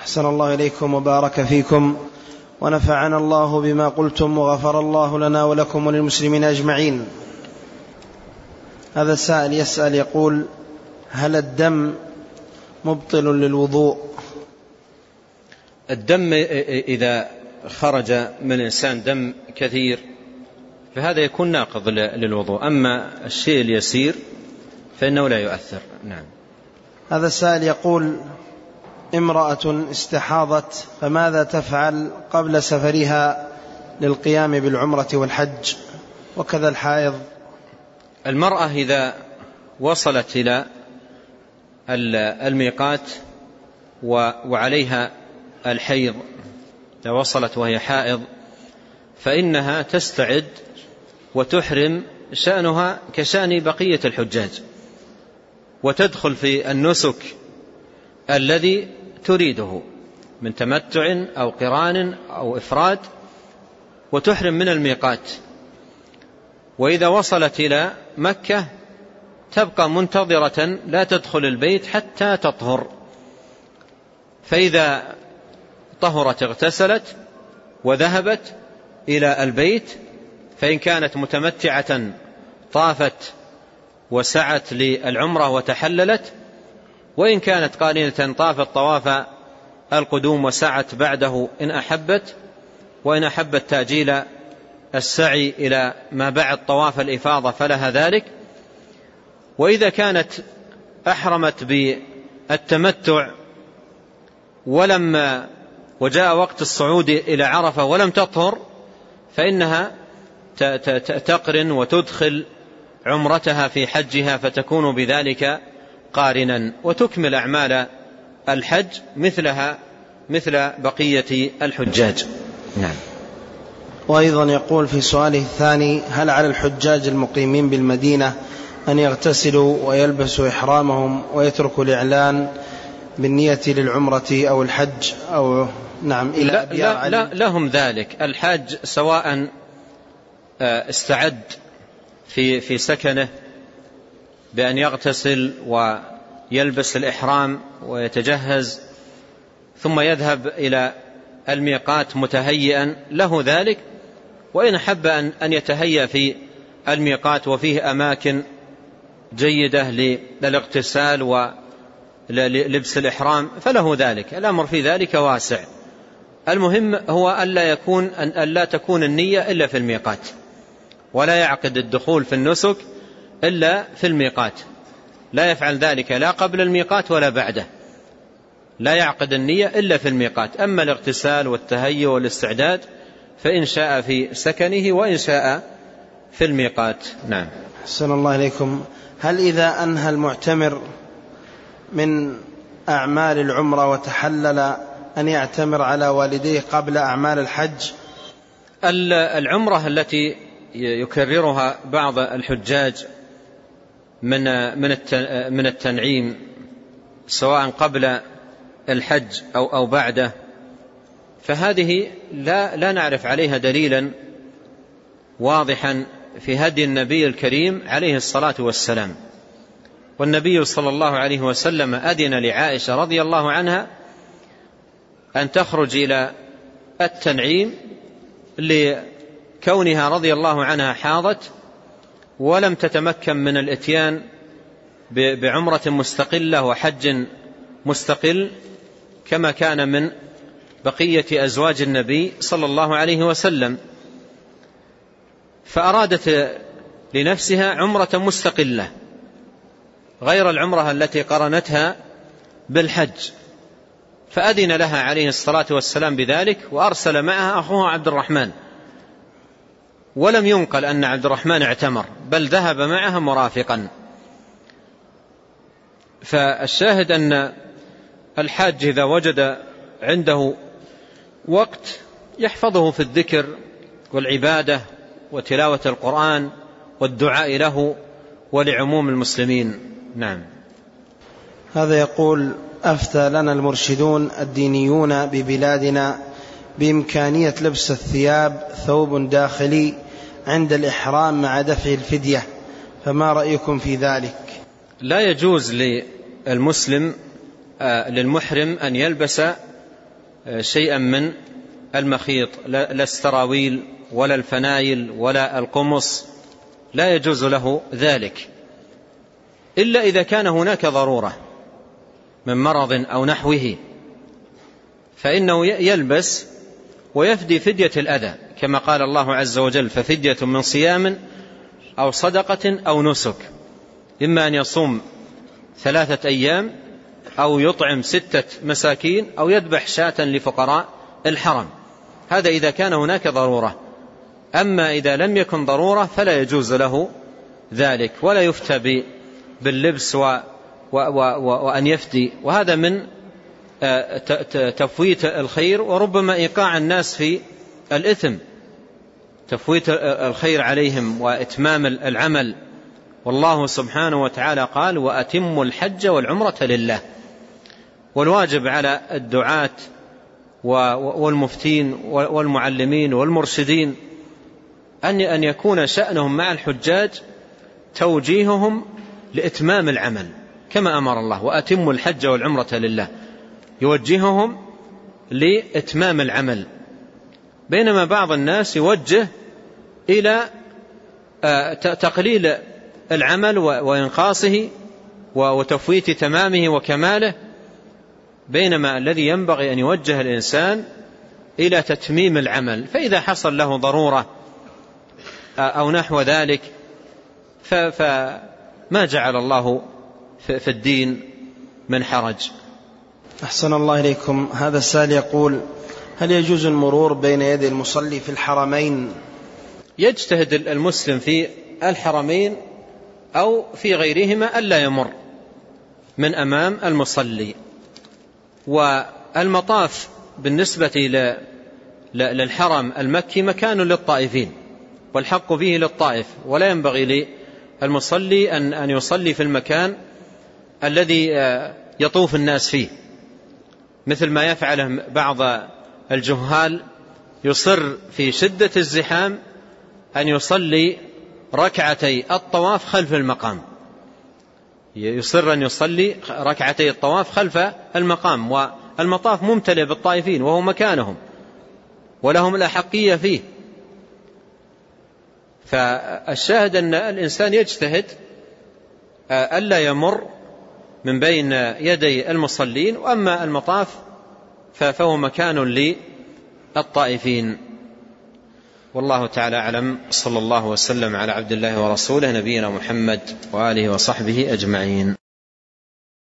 أحسن الله إليكم وبارك فيكم. ونفعنا الله بما قلتم وغفر الله لنا ولكم وللمسلمين أجمعين. هذا السائل يسأل يقول هل الدم مبطل للوضوء؟ الدم إذا خرج من الإنسان دم كثير فهذا يكون ناقض للوضوء. أما الشيء اليسير فإنه لا يؤثر. نعم. هذا السائل يقول امرأة استحاضت فماذا تفعل قبل سفرها للقيام بالعمرة والحج؟ وكذا الحائض. المرأة إذا وصلت إلى الميقات وعليها الحيض إذا وصلت وهي حائض فإنها تستعد وتحرم شأنها كشأن بقية الحجاج وتدخل في النسك الذي تريده من تمتع أو قران أو إفراد وتحرم من الميقات. وإذا وصلت إلى مكة تبقى منتظرة لا تدخل البيت حتى تطهر. فإذا طهرت اغتسلت وذهبت إلى البيت فإن كانت متمتعة طافت وسعت للعمرة وتحللت وإن كانت قارنة طافت طواف القدوم وسعت بعده إن أحبت وإن أحبت تأجيل السعي إلى ما بعد طواف الإفاضة فلها ذلك. وإذا كانت أحرمت بالتمتع ولم وجاء وقت الصعود إلى عرفة ولم تطهر فإنها تقرن وتدخل عمرتها في حجها فتكون بذلك قارنا وتكمل أعمال الحج مثلها مثل بقية الحجاج. نعم. وأيضا يقول في سؤاله الثاني هل على الحجاج المقيمين بالمدينة أن يغتسلوا ويلبسوا إحرامهم ويتركوا الإعلان بالنية للعمرة أو الحج أو نعم إلى لا, لا, لا لهم ذلك. الحاج سواء آه، استعد في في سكنه بأن يغتسل ويلبس الإحرام ويتجهز ثم يذهب إلى الميقات متهيئا له ذلك وإن أحب أن يتهيأ في الميقات وفيه أماكن جيدة للإغتسال ولبس الإحرام فله ذلك الأمر في ذلك واسع. المهم هو ألا يكون أن لا تكون النية إلا في الميقات ولا يعقد الدخول في النسك إلا في الميقات. لا يفعل ذلك لا قبل الميقات ولا بعده. لا يعقد النية إلا في الميقات. أما الاغتسال والتهيئ والاستعداد فإن شاء في سكنه وإن شاء في الميقات. نعم. حسن الله إليكم. هل إذا أنهى المعتمر من أعمال العمرة وتحلل أن يعتمر على والديه قبل أعمال الحج؟ العمرة التي يكررها بعض الحجاج من من من التنعيم سواء قبل الحج أو أو بعده فهذه لا لا نعرف عليها دليلا واضحا في هدي النبي الكريم عليه الصلاة والسلام. والنبي صلى الله عليه وسلم أذن لعائشة رضي الله عنها أن تخرج إلى التنعيم لكونها رضي الله عنها حاضت ولم تتمكن من الإتيان بعمرة مستقلة وحج مستقل كما كان من بقية أزواج النبي صلى الله عليه وسلم. فأرادت لنفسها عمرة مستقلة غير العمرة التي قرنتها بالحج. فأذن لها عليه الصلاة والسلام بذلك وأرسل معها أخوها عبد الرحمن. ولم ينقل أن عبد الرحمن اعتمر بل ذهب معها مرافقا. فالشاهد أن الحاج إذا وجد عنده وقت يحفظه في الذكر والعبادة وتلاوة القرآن والدعاء له ولعموم المسلمين. نعم. هذا يقول أفتى لنا المرشدون الدينيون ببلادنا بإمكانية لبس الثياب ثوب داخلي عند الإحرام مع دفع الفدية فما رأيكم في ذلك؟ لا يجوز للمسلم آه، للمحرم أن يلبس شيئا من المخيط لا السراويل ولا الفنايل ولا القمص. لا يجوز له ذلك. إلا إذا كان هناك ضرورة من مرض أو نحوه فإنه يلبس ويفدي فدية الأذى كما قال الله عز وجل ففدية من صيام أو صدقة أو نسك إما أن يصوم ثلاثة أيام أو يطعم ستة مساكين أو يذبح شاة لفقراء الحرم. هذا إذا كان هناك ضرورة. أما إذا لم يكن ضرورة فلا يجوز له ذلك ولا يفتى باللبس و و و وأن يفدي. وهذا من تفويت الخير وربما إيقاع الناس في الإثم. تفويت الخير عليهم وإتمام العمل. والله سبحانه وتعالى قال وأتم الحج والعمرة لله. والواجب على الدعاة والمفتين والمعلمين والمرشدين أن يكون شأنهم مع الحجاج توجيههم لإتمام العمل كما أمر الله وأتم الحج والعمرة لله. يوجههم لإتمام العمل. بينما بعض الناس يوجه إلى آه، تقليل العمل وإنقاصه وتفويت تمامه وكماله. بينما الذي ينبغي أن يوجه الإنسان إلى تتميم العمل. فإذا حصل له ضرورة آه، أو نحو ذلك فما جعل الله في الدين من حرج. أحسن الله إليكم. هذا السائل يقول هل يجوز المرور بين يدي المصلي في الحرمين؟ يجتهد المسلم في الحرمين أو في غيرهما ألا يمر من أمام المصلي. والمطاف بالنسبة للحرم المكي مكان للطائفين والحق فيه للطائف ولا ينبغي للمصلي أن يصلي في المكان الذي آه، يطوف الناس فيه. مثل ما يفعله بعض الجهال يصر في شدة الزحام أن يصلي ركعتي الطواف خلف المقام. يصر أن يصلي ركعتي الطواف خلف المقام والمطاف ممتلئ بالطائفين وهو مكانهم ولهم الأحقية فيه. فالشاهد أن الإنسان يجتهد ألا يمر من بين يدي المصلين وأما المطاف فهو مكان للطائفين. والله تعالى أعلم. صلى الله وسلم على عبد الله ورسوله نبينا محمد وآله وصحبه أجمعين.